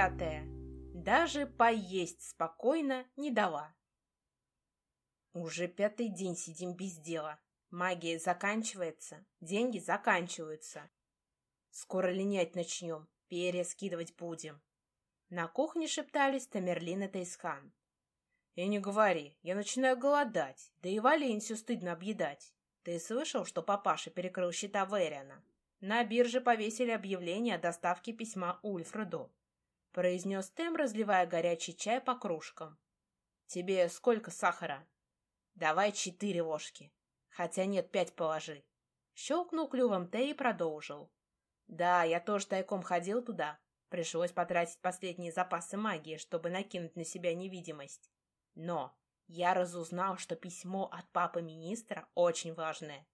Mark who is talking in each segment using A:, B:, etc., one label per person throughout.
A: проклятая! Даже поесть спокойно не дала. Уже пятый день сидим без дела. Магия заканчивается, деньги заканчиваются. Скоро линять начнем, перья скидывать будем. На кухне шептались Тамерлин и Тайсхан. И не говори, я начинаю голодать, да и Валенсию стыдно объедать. Ты слышал, что папаша перекрыл счета Вэриана? На бирже повесили объявление о доставке письма Ульфреду. Произнес Тем, разливая горячий чай по кружкам. Тебе сколько сахара? Давай четыре ложки. Хотя нет, пять положи. Щелкнул клювом Т и продолжил. Да, я тоже тайком ходил туда. Пришлось потратить последние запасы магии, чтобы накинуть на себя невидимость. Но я разузнал, что письмо от папы министра очень важное.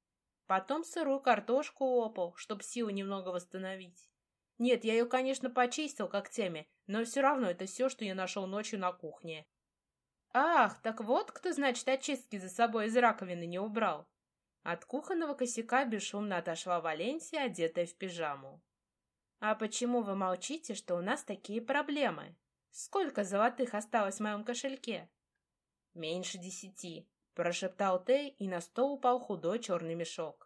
A: Потом сырую картошку лопал, чтобы силы немного восстановить. Нет, я ее, конечно, почистил когтями, но все равно это все, что я нашел ночью на кухне. Ах, так вот кто, значит, очистки за собой из раковины не убрал. От кухонного косяка бесшумно отошла Валенсия, одетая в пижаму. «А почему вы молчите, что у нас такие проблемы? Сколько золотых осталось в моем кошельке?» «Меньше десяти», — прошептал Тей, и на стол упал худой черный мешок.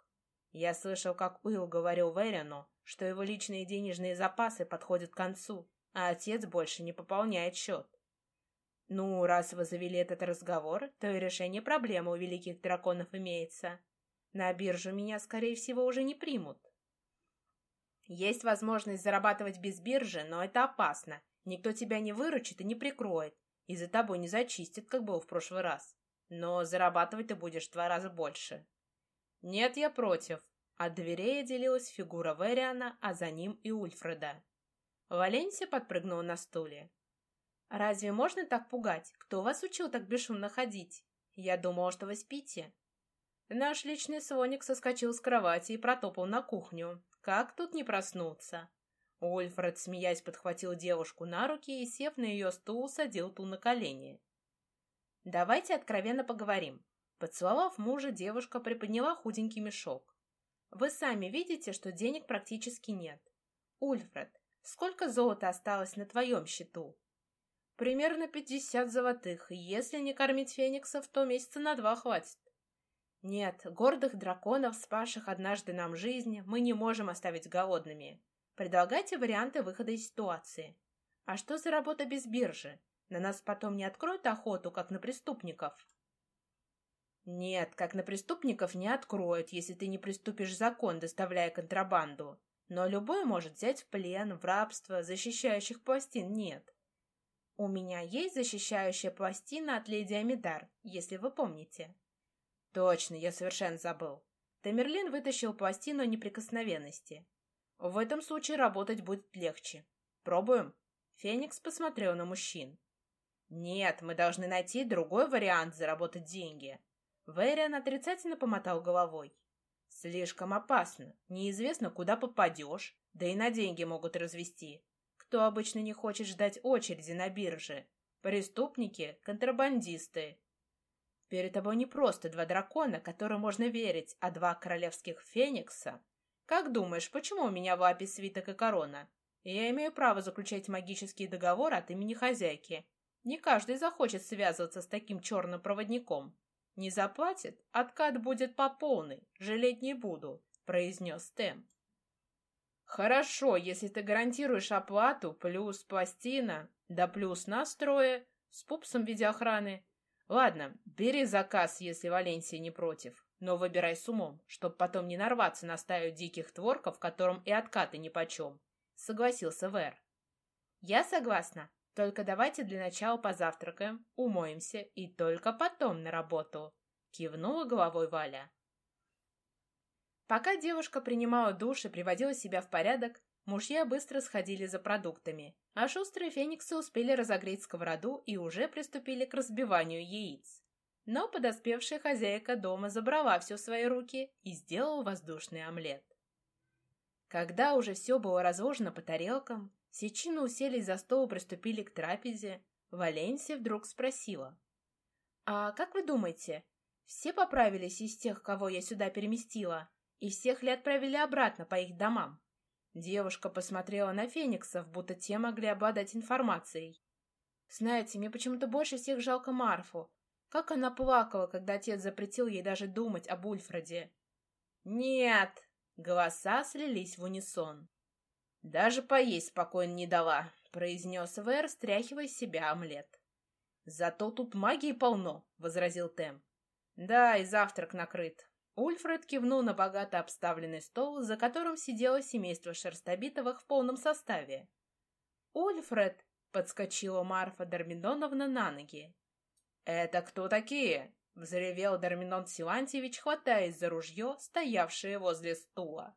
A: Я слышал, как Уилл говорил Верину, что его личные денежные запасы подходят к концу, а отец больше не пополняет счет. Ну, раз вы завели этот разговор, то и решение проблемы у великих драконов имеется. На биржу меня, скорее всего, уже не примут. Есть возможность зарабатывать без биржи, но это опасно. Никто тебя не выручит и не прикроет, и за тобой не зачистит, как было в прошлый раз. Но зарабатывать ты будешь в два раза больше. Нет, я против. От дверей отделилась фигура Вериана, а за ним и Ульфреда. Валенсия подпрыгнула на стуле. «Разве можно так пугать? Кто вас учил так бесшумно ходить? Я думала, что вы спите». Наш личный слоник соскочил с кровати и протопал на кухню. Как тут не проснуться? Ульфред, смеясь, подхватил девушку на руки и, сев на ее стул, садил ту на колени. «Давайте откровенно поговорим». Поцеловав мужа, девушка приподняла худенький мешок. «Вы сами видите, что денег практически нет. Ульфред, сколько золота осталось на твоем счету?» Примерно пятьдесят золотых. Если не кормить фениксов, то месяца на два хватит. Нет, гордых драконов, спасших однажды нам жизнь, мы не можем оставить голодными. Предлагайте варианты выхода из ситуации. А что за работа без биржи? На нас потом не откроют охоту, как на преступников? Нет, как на преступников не откроют, если ты не приступишь закон, доставляя контрабанду. Но любой может взять в плен, в рабство, защищающих пластин нет. У меня есть защищающая пластина от леди Амидар, если вы помните. Точно, я совершенно забыл. Тамерлин вытащил пластину неприкосновенности. В этом случае работать будет легче. Пробуем? Феникс посмотрел на мужчин. Нет, мы должны найти другой вариант заработать деньги. Вэриан отрицательно помотал головой. Слишком опасно. Неизвестно, куда попадешь, да и на деньги могут развести кто обычно не хочет ждать очереди на бирже. Преступники, контрабандисты. Перед тобой не просто два дракона, которым можно верить, а два королевских феникса. Как думаешь, почему у меня в лапе свиток и корона? Я имею право заключать магические договоры от имени хозяйки. Не каждый захочет связываться с таким черным проводником. Не заплатит, откат будет по полной, жалеть не буду, произнес Тэм. Хорошо, если ты гарантируешь оплату, плюс пластина, да плюс настроя с пупсом в виде охраны. Ладно, бери заказ, если Валенсия не против, но выбирай с умом, чтоб потом не нарваться на стаю диких творков, которым и откаты нипочем. Согласился Вэр. Я согласна, только давайте для начала позавтракаем, умоемся и только потом на работу. Кивнула головой Валя. Пока девушка принимала душ и приводила себя в порядок, мужья быстро сходили за продуктами, а шустрые фениксы успели разогреть сковороду и уже приступили к разбиванию яиц. Но подоспевшая хозяйка дома забрала все в свои руки и сделала воздушный омлет. Когда уже все было разложено по тарелкам, Сечины уселись за стол и приступили к трапезе, Валенсия вдруг спросила. «А как вы думаете, все поправились из тех, кого я сюда переместила?» И всех ли отправили обратно по их домам? Девушка посмотрела на фениксов, будто те могли обладать информацией. Знаете, мне почему-то больше всех жалко Марфу. Как она плакала, когда отец запретил ей даже думать об Ульфреде. «Нет!» — голоса слились в унисон. «Даже поесть спокойно не дала», — произнес Вэр, стряхивая с себя омлет. «Зато тут магии полно», — возразил Тем. «Да, и завтрак накрыт». Ульфред кивнул на богато обставленный стол, за которым сидело семейство Шерстобитовых в полном составе. «Ульфред!» — подскочила Марфа Дармидоновна на ноги. «Это кто такие?» — взревел Дарминон Силантьевич, хватаясь за ружье, стоявшее возле стула.